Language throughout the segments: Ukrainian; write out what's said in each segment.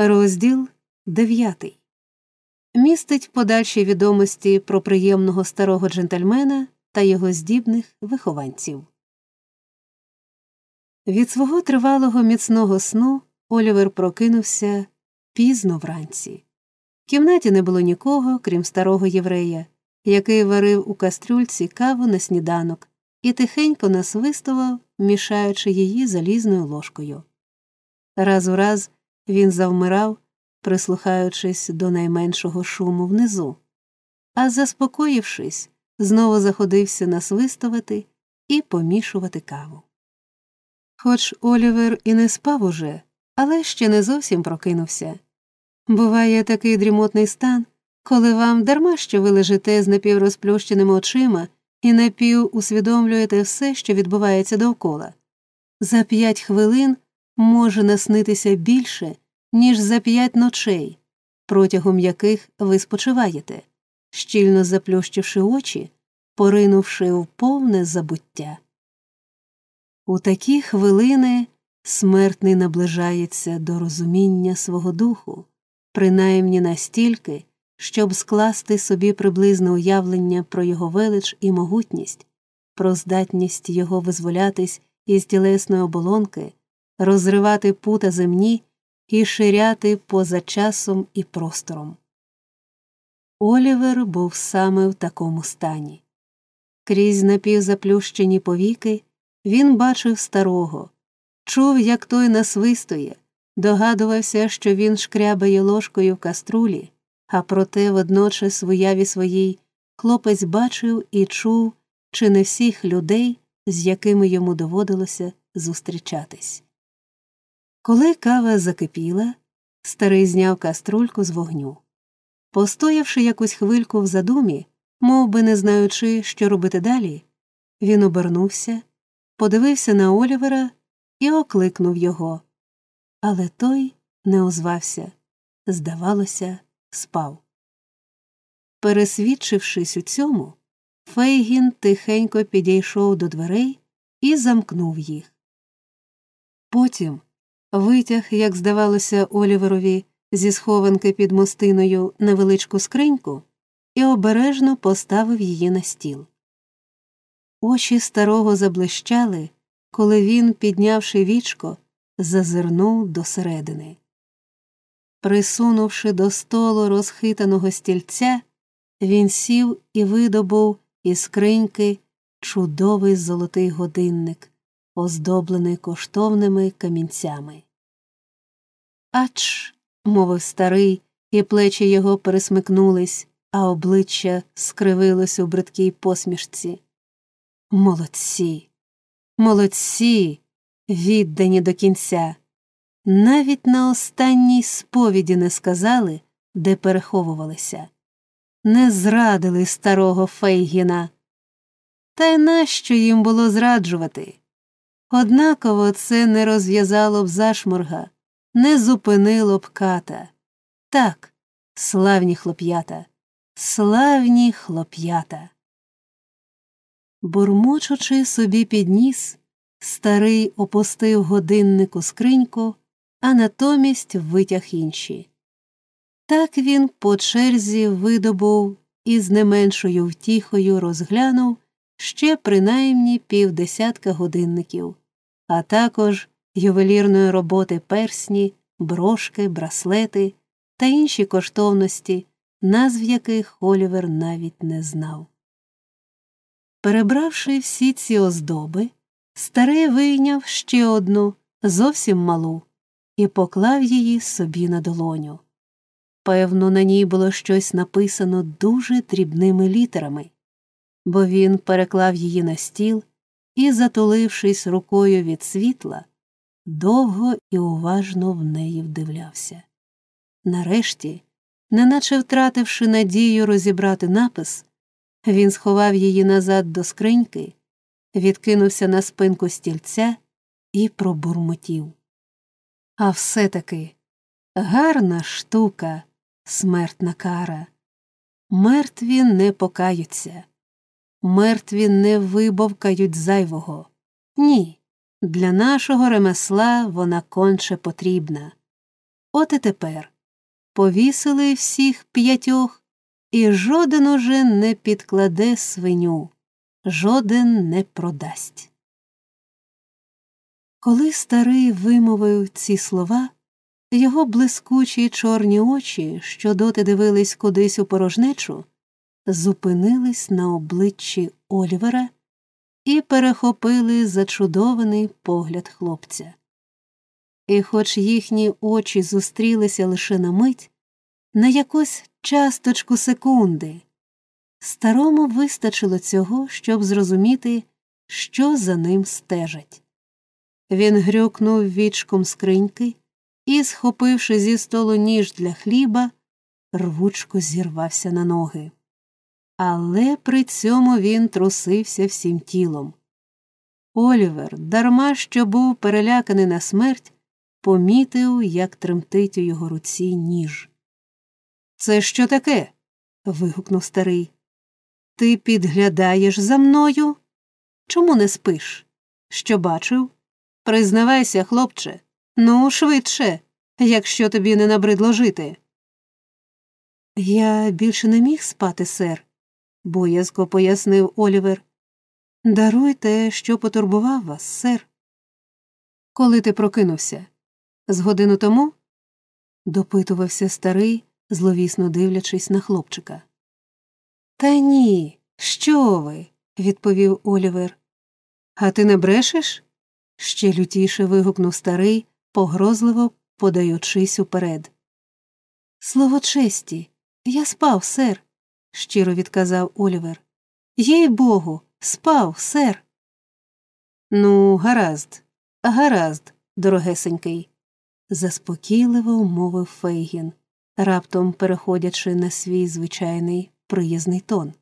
Розділ дев'ятий містить подальші відомості про приємного старого джентльмена та його здібних вихованців. Від свого тривалого міцного сну Олівер прокинувся пізно вранці. В кімнаті не було нікого, крім старого єврея, який варив у кастрюльці каву на сніданок і тихенько насвистував, мішаючи її залізною ложкою. Раз у раз він завмирав, прислухаючись до найменшого шуму внизу, а заспокоївшись, знову заходився насвистувати і помішувати каву. Хоч Олівер і не спав уже, але ще не зовсім прокинувся. Буває такий дрімотний стан, коли вам дарма що ви лежите з напіврозплющеними очима і напів усвідомлюєте все, що відбувається довкола. За п'ять хвилин може наснитися більше, ніж за п'ять ночей, протягом яких ви спочиваєте, щільно заплющивши очі, поринувши в повне забуття. У такі хвилини смертний наближається до розуміння свого духу, принаймні настільки, щоб скласти собі приблизне уявлення про його велич і могутність, про здатність його визволятись із тілесної оболонки, розривати пута земні і ширяти поза часом і простором. Олівер був саме в такому стані. Крізь напівзаплющені повіки він бачив старого, чув, як той насвистує, догадувався, що він шкрябає ложкою в каструлі, а проте водночас в уяві своїй хлопець бачив і чув чи не всіх людей, з якими йому доводилося зустрічатись. Коли кава закипіла, старий зняв каструльку з вогню. Постоявши якусь хвильку в задумі, мов би не знаючи, що робити далі, він обернувся, подивився на Олівера і окликнув його. Але той не озвався, здавалося, спав. Пересвідчившись у цьому, Фейгін тихенько підійшов до дверей і замкнув їх. Потім витяг, як здавалося, Оліверові зі схованки під мостиною невеличку скриньку і обережно поставив її на стіл. Очі старого заблищали, коли він, піднявши вічко, зазирнув досередини. Присунувши до столу розхитаного стільця, він сів і видобув із скриньки чудовий золотий годинник, оздоблений коштовними камінцями. Ач, мовив старий, і плечі його пересмикнулись, а обличчя скривилось у бридкій посмішці. Молодці, молодці, віддані до кінця. Навіть на останній сповіді не сказали, де переховувалися, не зрадили старого Фейгіна. Та й нащо їм було зраджувати? Однаково це не розв'язало б зашморга, не зупинило б ката. Так, славні хлоп'ята, славні хлоп'ята. Бурмочучи собі підніс, старий опустив годинник у скриньку, а натомість витяг інші. Так він по черзі видобув і з не меншою втіхою розглянув ще принаймні півдесятка годинників, а також ювелірної роботи персні, брошки, браслети та інші коштовності, назв яких Олівер навіть не знав. Перебравши всі ці оздоби, старий вийняв ще одну, зовсім малу, і поклав її собі на долоню. Певно, на ній було щось написано дуже дрібними літерами, бо він переклав її на стіл і, затулившись рукою від світла, довго і уважно в неї вдивлявся. Нарешті, неначе втративши надію розібрати напис, він сховав її назад до скриньки, відкинувся на спинку стільця і пробурмотів. А все таки гарна штука, смертна кара. Мертві не покаються, мертві не вибовкають зайвого. Ні, для нашого ремесла вона конче потрібна. От і тепер повісили всіх п'ятьох, і жоден уже не підкладе свиню, жоден не продасть. Коли старий вимовив ці слова, його блискучі чорні очі, що доти дивились кудись у порожнечу, зупинились на обличчі Олівера і перехопили зачудований погляд хлопця. І, хоч їхні очі зустрілися лише на мить, на якусь часточку секунди, старому вистачило цього, щоб зрозуміти, що за ним стежать. Він грюкнув вічком скриньки і, схопивши зі столу ніж для хліба, рвучко зірвався на ноги. Але при цьому він трусився всім тілом. Олівер, дарма що був переляканий на смерть, помітив, як тремтить у його руці ніж. Це що таке? вигукнув старий. Ти підглядаєш за мною? Чому не спиш? Що бачив? Признавайся, хлопче, ну швидше, якщо тобі не набридло жити. Я більше не міг спати, сер, боязко пояснив Олівер. Даруйте, що потурбував вас, сер. Коли ти прокинувся? З годину тому? допитувався старий, зловісно дивлячись на хлопчика. Та ні, що ви? відповів Олівер. А ти не брешеш? ще лютіше вигукнув старий, погрозливо подаючись уперед. Слово честі, я спав, сер, щиро відказав Олівер. Їй богу, спав, сер. Ну, гаразд, гаразд, дорогесенький, заспокійливо мовив Фейгін, раптом переходячи на свій звичайний приязний тон.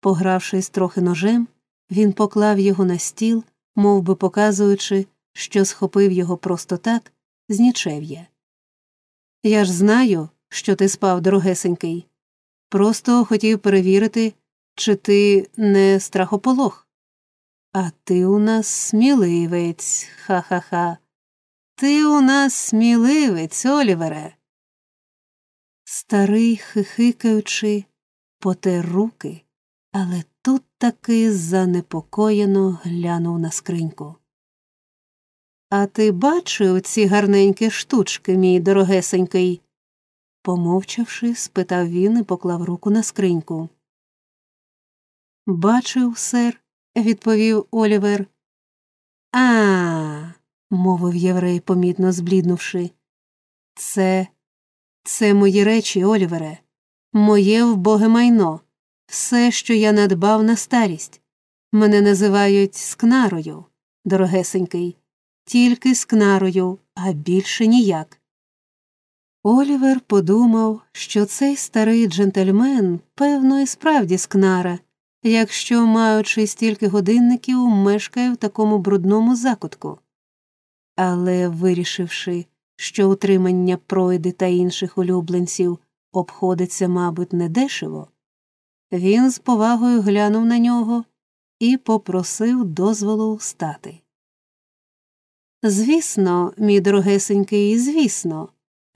Погравшись трохи ножем, він поклав його на стіл, мов би показуючи, що схопив його просто так, з нічев'я. Я ж знаю, що ти спав, дорогесенький. Просто хотів перевірити, чи ти не страхополох. А ти у нас сміливець, ха ха ха. Ти у нас сміливець, Олівере. Старий, хихикаючи, потер руки, але тут таки занепокоєно глянув на скриньку. А ти бачив ці гарненькі штучки, мій дорогесенький? Помовчавши, спитав він і поклав руку на скриньку. Бачив, сер, відповів Олівер. А, мовив єврей, помітно збліднувши. Це, це мої речі, Олівере, моє вбоге майно, все, що я надбав на старість. Мене називають скнарою, дорогесенький, тільки скнарою, а більше ніяк. Олівер подумав, що цей старий джентльмен, певно, і справді скнара, якщо, маючи стільки годинників, мешкає в такому брудному закутку. Але, вирішивши, що утримання пройди та інших улюбленців обходиться, мабуть, недешево, він з повагою глянув на нього і попросив дозволу встати. Звісно, мій дорогесенький, звісно,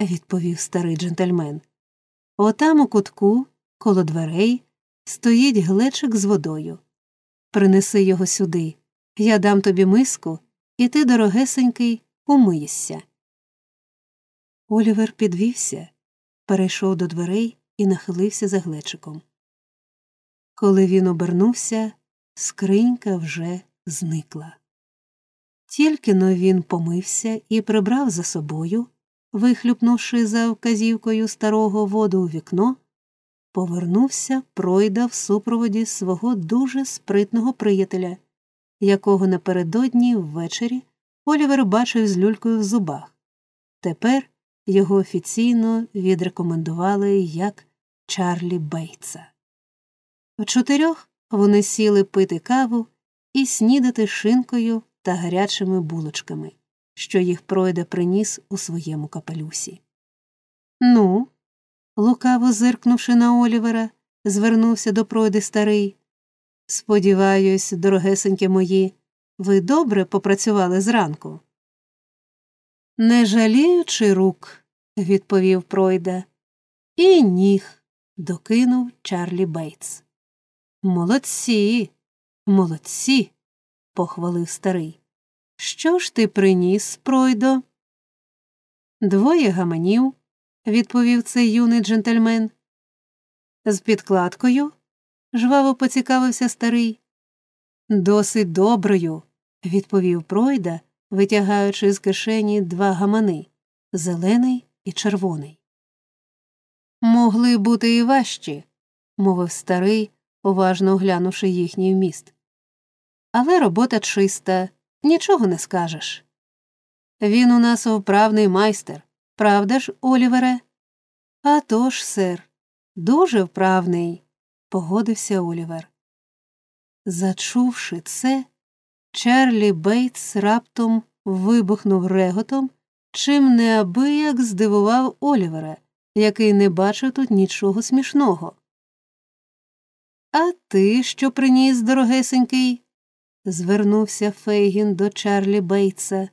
відповів старий джентльмен. Отам у кутку, коло дверей, стоїть глечик з водою. Принеси його сюди. Я дам тобі миску, і ти, дорогесенький, умиєшся. Олівер підвівся, перейшов до дверей і нахилився за глечиком. Коли він обернувся, скринька вже зникла. Тільки но він помився і прибрав за собою, вихлюпнувши за вказівкою старого воду у вікно, повернувся пройда в супроводі свого дуже спритного приятеля, якого напередодні ввечері Олівер бачив з люлькою в зубах. Тепер його офіційно відрекомендували як Чарлі Бейтса. В чотирьох вони сіли пити каву і снідати шинкою та гарячими булочками, що їх пройде приніс у своєму капелюсі. Ну, лукаво зиркнувши на Олівера, звернувся до пройди старий. Сподіваюсь, дорогесенькі мої, ви добре попрацювали зранку. Не жаліючи рук, відповів Пройда. І ніг, докинув Чарлі Бейтс. Молодці, молодці, похвалив старий. Що ж ти приніс, Пройдо? Двоє гаманів, відповів цей юний джентльмен. З підкладкою? жваво поцікавився старий. Досить доброю, відповів Пройда, витягаючи з кишені два гамани зелений і червоний. Могли бути і важчі, мовив старий, уважно оглянувши їхній вміст. Але робота чиста, нічого не скажеш. Він у нас вправний майстер, правда ж, Олівере? «А тож, сер, дуже вправний, погодився Олівер. Зачувши це, Чарлі Бейтс раптом вибухнув реготом, чим неабияк здивував Олівера, який не бачив тут нічого смішного. А ти що приніс, дорогесенький? Звернувся Фейгін до Чарлі Бейтса.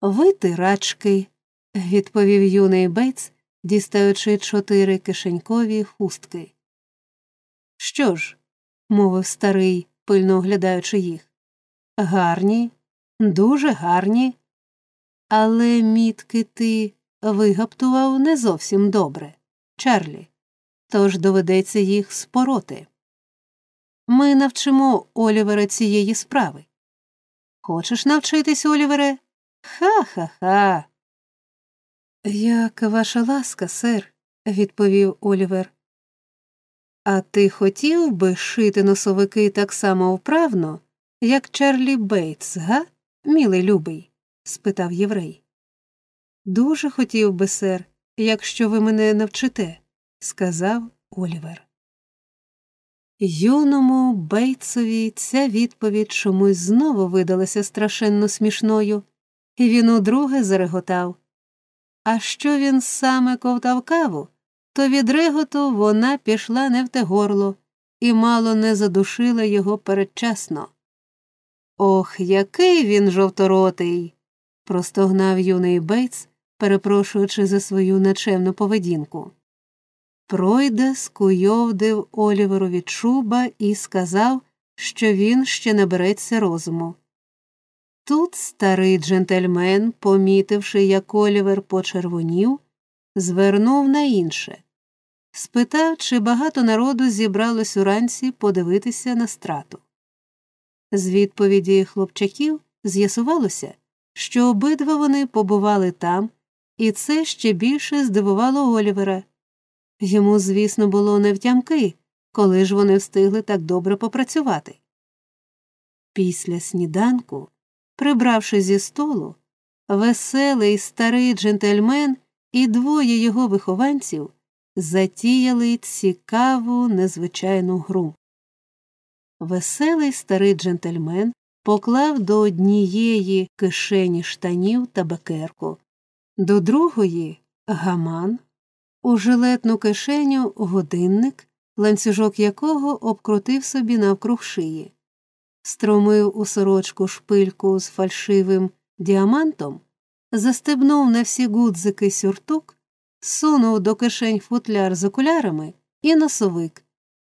Витирачки, відповів юний Бейтс, дістаючи чотири кишенькові хустки. Що ж, мовив старий, пильно оглядаючи їх. Гарні, дуже гарні, але мітки ти вигаптував не зовсім добре, Чарлі, тож доведеться їх спороти. Ми навчимо Олівера цієї справи. Хочеш навчитись, Олівере? Ха ха ха. Як ваша ласка, сер, відповів Олівер. А ти хотів би шити носовики так само вправно, як Чарлі Бейтс, га, мілий любий? спитав єврей. Дуже хотів би, сер, якщо ви мене навчите, сказав Олівер. Юному Бейтсові ця відповідь чомусь знову видалася страшенно смішною, і він удруге зареготав. А що він саме ковтав каву, то від реготу вона пішла не в те горло і мало не задушила його передчасно. Ох, який він жовторотий. простогнав юний Бейтс, перепрошуючи за свою нечемну поведінку. Пройде скуйовдив Оліверові чуба і сказав, що він ще набереться розуму. Тут старий джентльмен, помітивши, як Олівер почервонів, звернув на інше спитав, чи багато народу зібралось уранці подивитися на страту. З відповіді хлопчаків з'ясувалося, що обидва вони побували там, і це ще більше здивувало Олівера. Йому, звісно, було невтямки, коли ж вони встигли так добре попрацювати. Після сніданку, прибравши зі столу, веселий старий джентльмен і двоє його вихованців затіяли цікаву незвичайну гру. Веселий старий джентльмен поклав до однієї кишені штанів табакерку, до другої гаман, у жилетну кишеню годинник, ланцюжок якого обкрутив собі навкруг шиї, стромив у сорочку шпильку з фальшивим діамантом, застебнув на всі гудзики сюртук, сунув до кишень футляр з окулярами і носовик,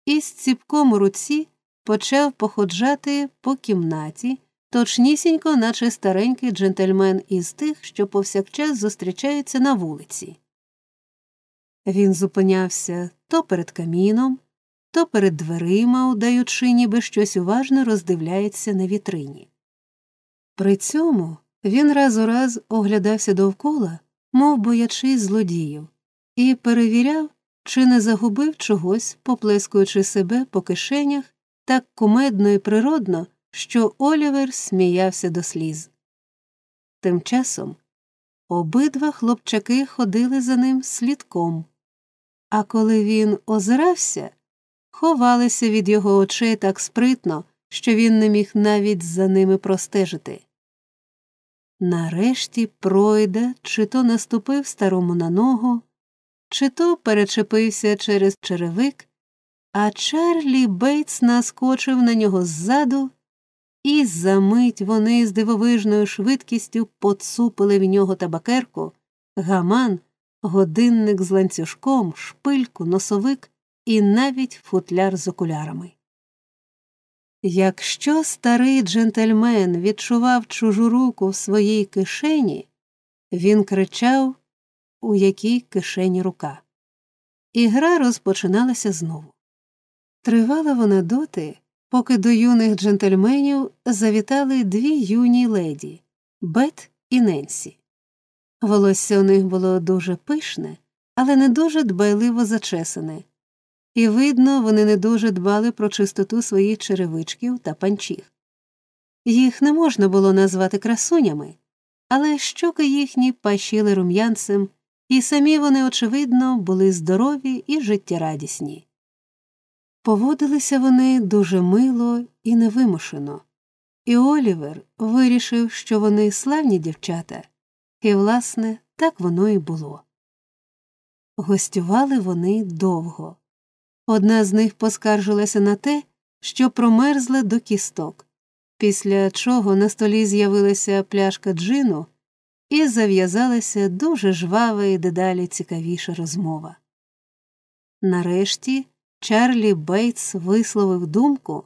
і з ціпком у руці почав походжати по кімнаті, точнісінько, наче старенький джентльмен із тих, що повсякчас зустрічаються на вулиці. Він зупинявся то перед каміном, то перед дверима, удаючи, ніби щось уважно роздивляється на вітрині. При цьому він раз у раз оглядався довкола, мов боячись злодіїв, і перевіряв, чи не загубив чогось, поплескуючи себе по кишенях так кумедно і природно, що Олівер сміявся до сліз. Тим часом обидва хлопчаки ходили за ним слідком, а коли він озирався, ховалися від його очей так спритно, що він не міг навіть за ними простежити. Нарешті пройде, чи то наступив старому на ногу, чи то перечепився через черевик, а Чарлі Бейтс наскочив на нього ззаду, і за мить вони з дивовижною швидкістю поцупили в нього табакерку, гаман, годинник з ланцюжком, шпильку, носовик і навіть футляр з окулярами. Якщо старий джентльмен відчував чужу руку в своїй кишені, він кричав, у якій кишені рука. І гра розпочиналася знову. Тривала вона доти, поки до юних джентльменів завітали дві юні леді Бет і Ненсі. Волосся у них було дуже пишне, але не дуже дбайливо зачесане, і, видно, вони не дуже дбали про чистоту своїх черевичків та панчіх. Їх не можна було назвати красунями, але щоки їхні пащили рум'янцем, і самі вони, очевидно, були здорові і життєрадісні. Поводилися вони дуже мило і невимушено, і Олівер вирішив, що вони славні дівчата, і, власне, так воно і було. Гостювали вони довго. Одна з них поскаржилася на те, що промерзла до кісток, після чого на столі з'явилася пляшка джину і зав'язалася дуже жвава і дедалі цікавіша розмова. Нарешті Чарлі Бейтс висловив думку,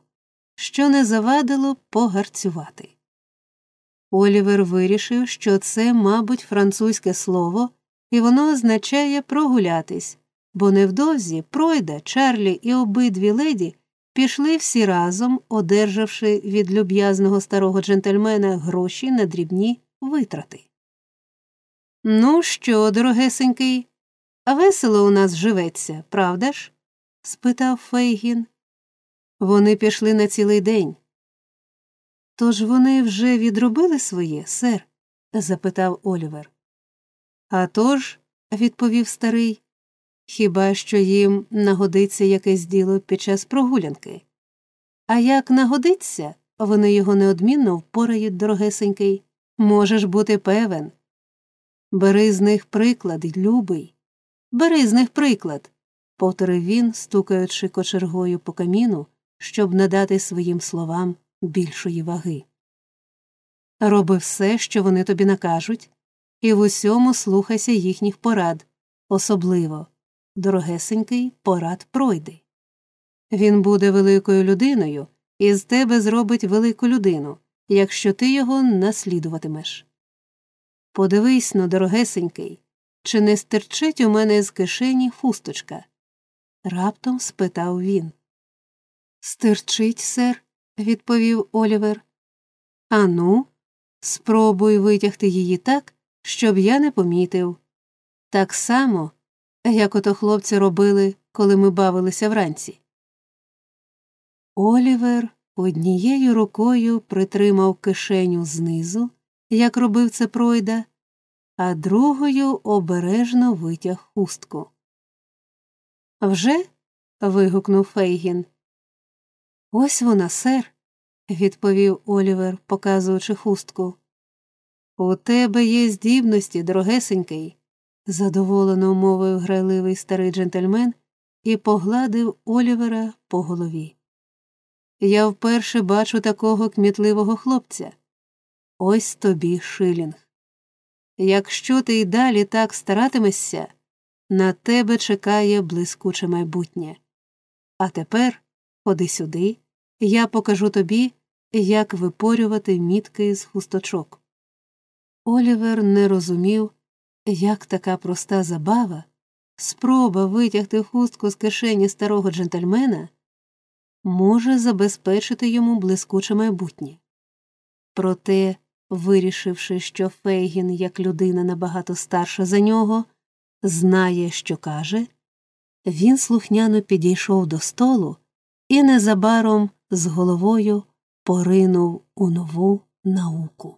що не завадило погарцювати. Олівер вирішив, що це, мабуть, французьке слово, і воно означає прогулятись, бо невдовзі пройде Чарлі і обидві леді пішли всі разом, одержавши від люб'язного старого джентльмена гроші на дрібні витрати. Ну що, дорогесенький, весело у нас живеться, правда ж? спитав Фейгін. Вони пішли на цілий день. Тож вони вже відробили своє, сер? запитав Олівер. «А тож», – відповів старий, хіба що їм нагодиться якесь діло під час прогулянки. А як нагодиться, вони його неодмінно впорають, дорогесенький. Можеш бути певен. Бери з них приклад, любий, бери з них приклад, повторив він, стукаючи кочергою по каміну, щоб надати своїм словам більшої ваги. Роби все, що вони тобі накажуть, і в усьому слухайся їхніх порад, особливо дорогесенький порад пройди. Він буде великою людиною і з тебе зробить велику людину, якщо ти його наслідуватимеш. Подивись но, дорогесенький, чи не стерчить у мене з кишені хусточка? раптом спитав він. Стерчить, сер, відповів Олівер. Ану, спробуй витягти її так, щоб я не помітив. Так само, як ото хлопці робили, коли ми бавилися вранці. Олівер однією рукою притримав кишеню знизу, як робив це пройда, а другою обережно витяг хустку. Вже? вигукнув Фейгін. Ось вона, сер, відповів Олівер, показуючи хустку. У тебе є здібності, дорогесенький, задоволено мовив грайливий старий джентльмен і погладив Олівера по голові. Я вперше бачу такого кмітливого хлопця. Ось тобі шилінг. Якщо ти й далі так старатимешся, на тебе чекає блискуче майбутнє. А тепер ходи сюди, я покажу тобі, як випорювати мітки з хусточок. Олівер не розумів, як така проста забава, спроба витягти хустку з кишені старого джентльмена може забезпечити йому блискуче майбутнє. Проте, вирішивши, що Фейгін, як людина набагато старша за нього, знає, що каже, він слухняно підійшов до столу і незабаром з головою поринув у нову науку.